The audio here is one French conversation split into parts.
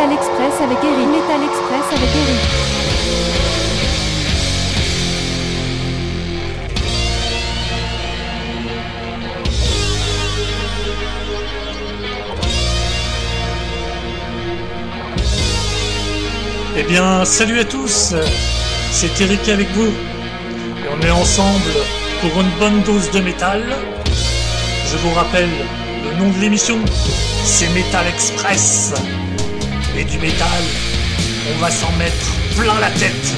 Metal Express avec Eric. Metal Express avec Eric. Eh bien, salut à tous, c'est Eric avec vous. Et on est ensemble pour une bonne dose de métal. Je vous rappelle le nom de l'émission, c'est Metal Express. Et du métal, on va s'en mettre plein la tête.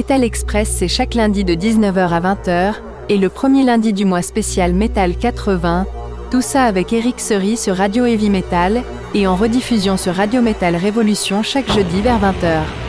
Metal Express c'est chaque lundi de 19h à 20h, et le premier lundi du mois spécial Metal 80, tout ça avec Eric Sery sur Radio Heavy Metal, et en rediffusion sur Radio Metal Révolution chaque jeudi vers 20h.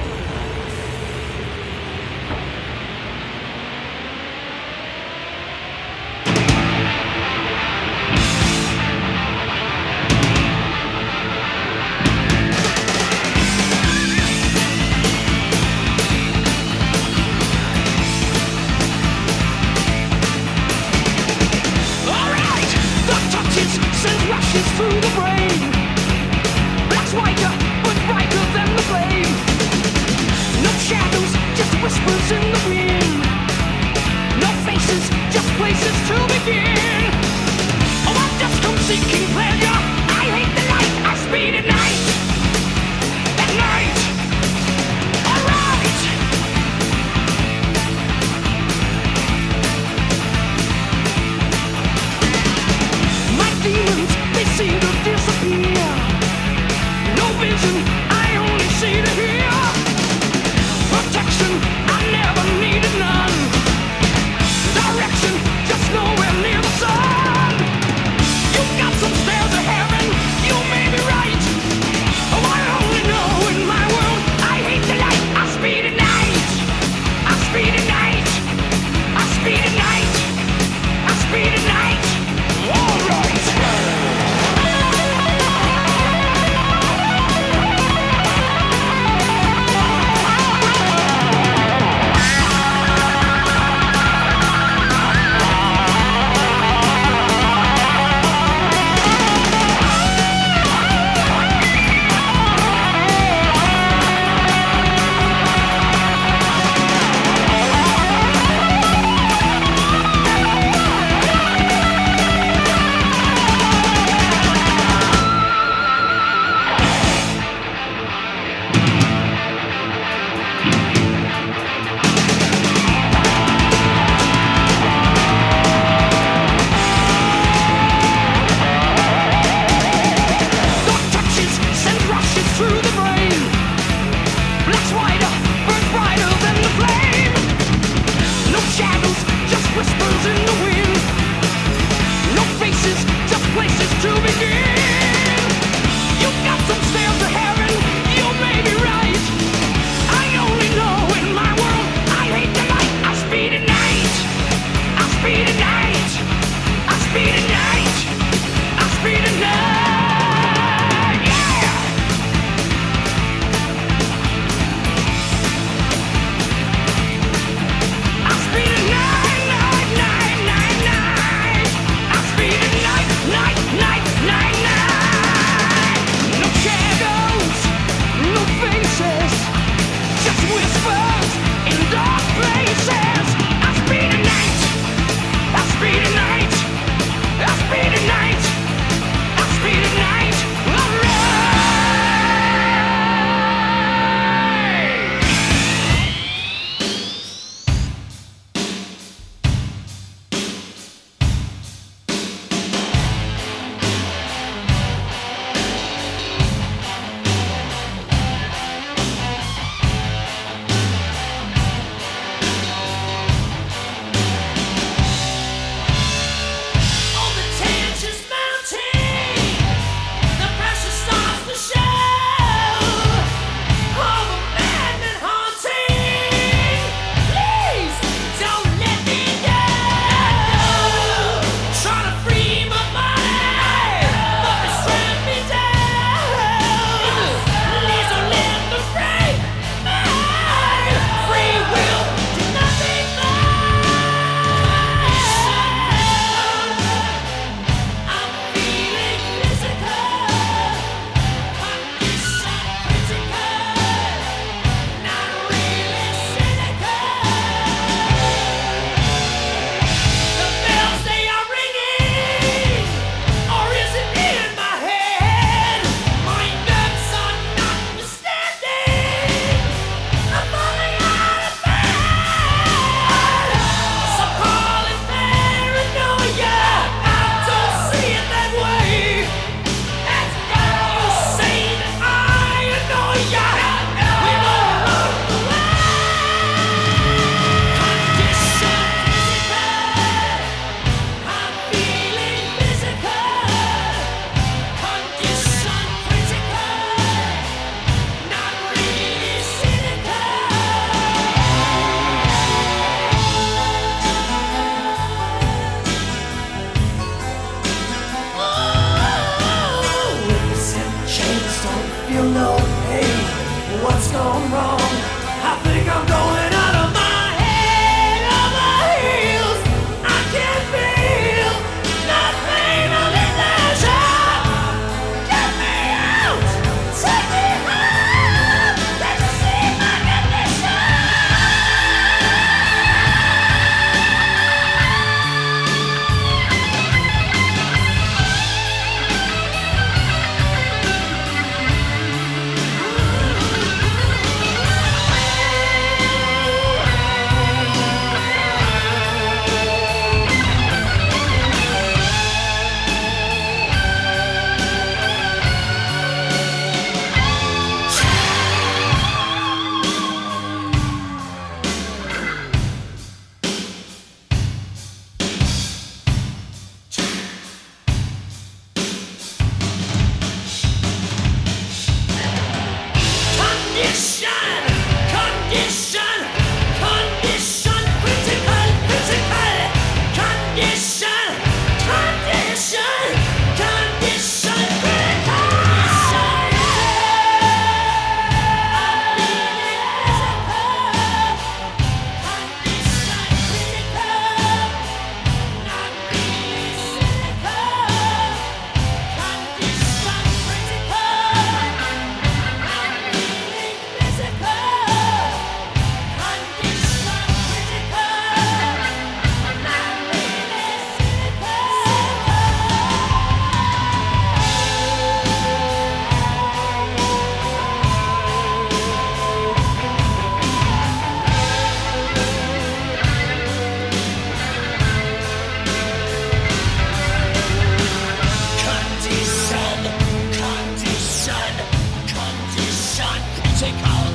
critical,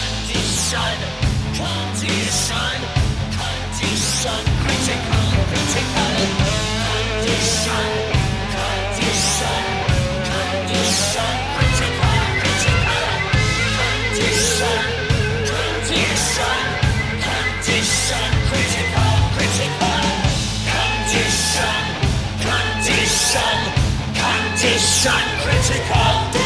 condition, condition, condition, critical, critical condition, condition, condition, critical, critical condition, condition, condition, critical, critical condition, condition, condition, critical.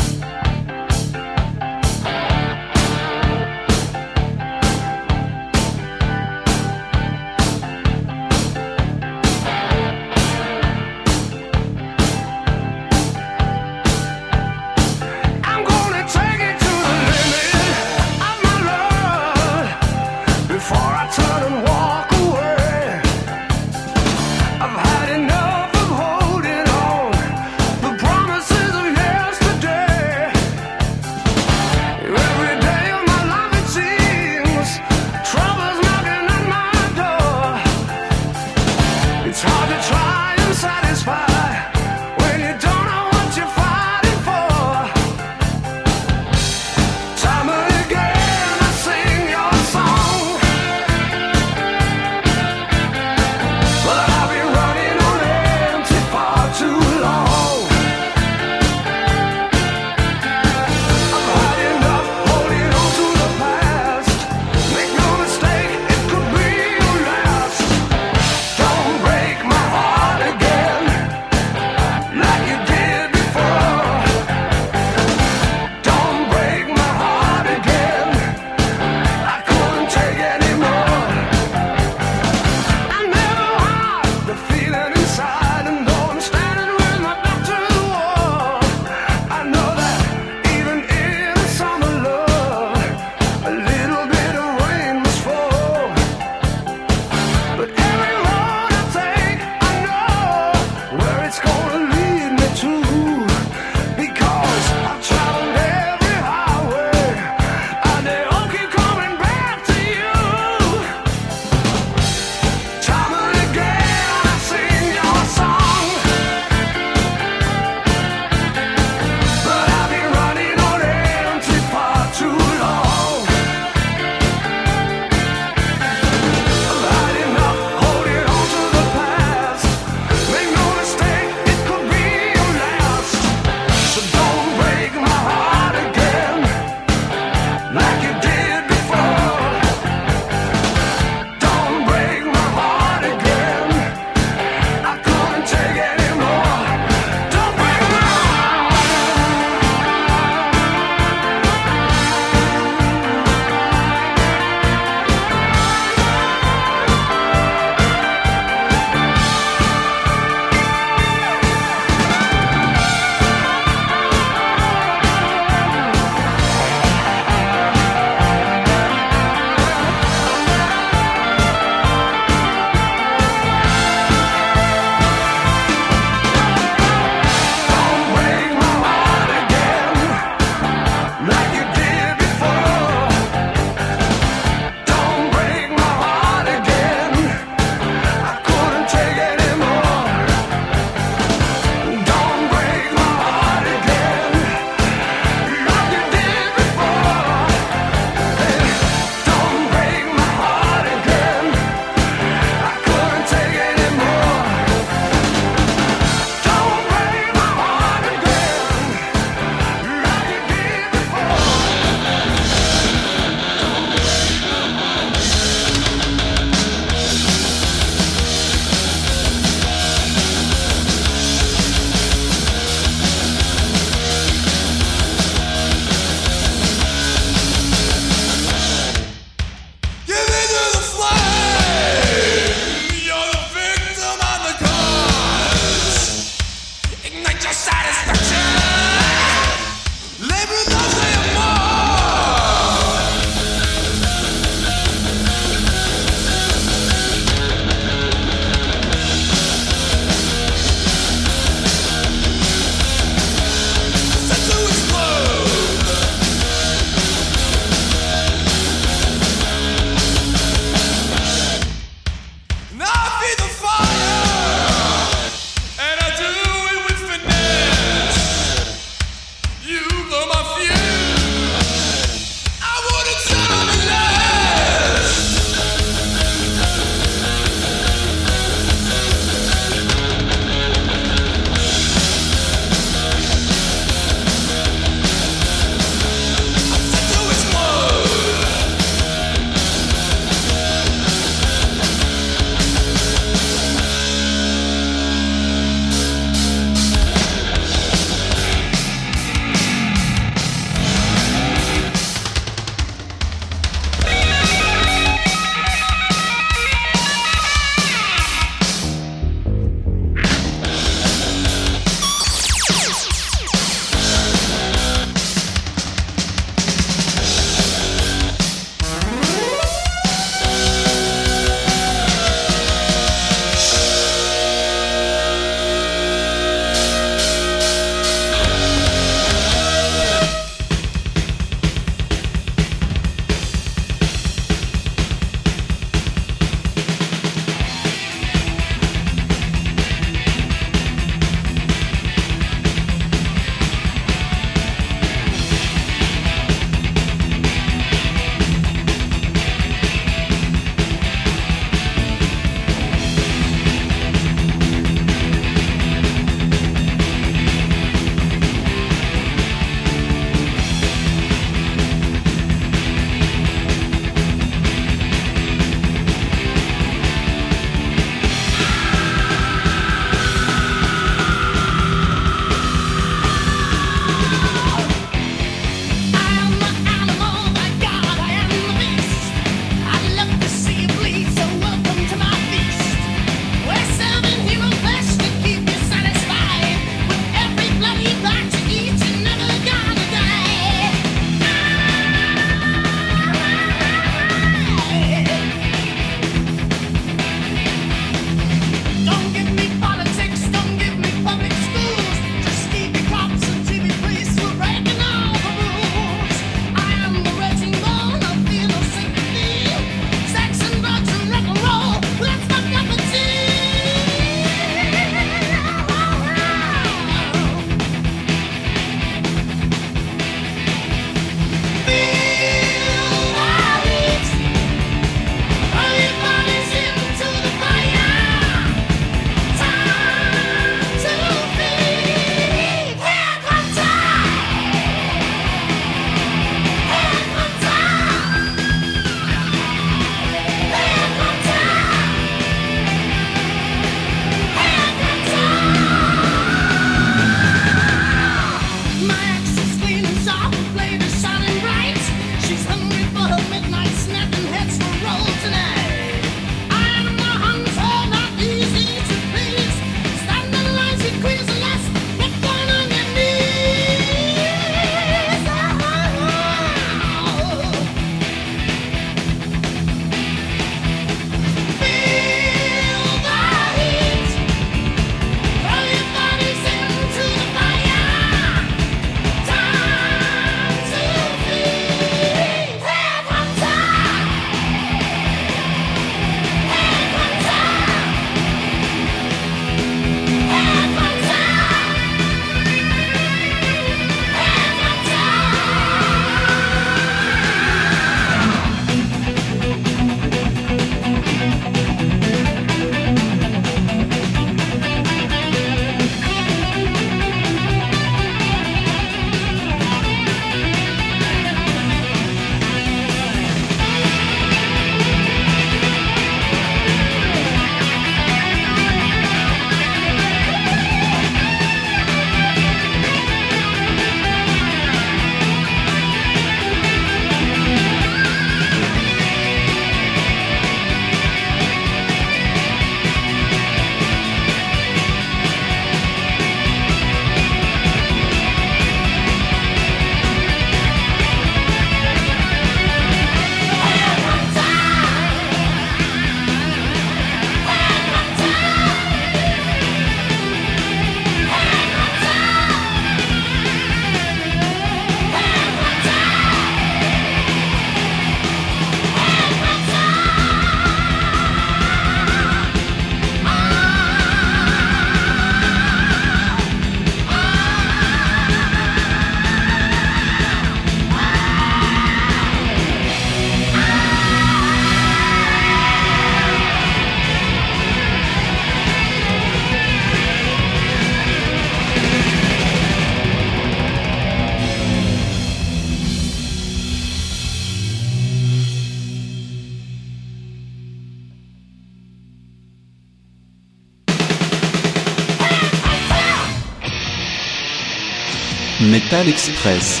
Metal Express.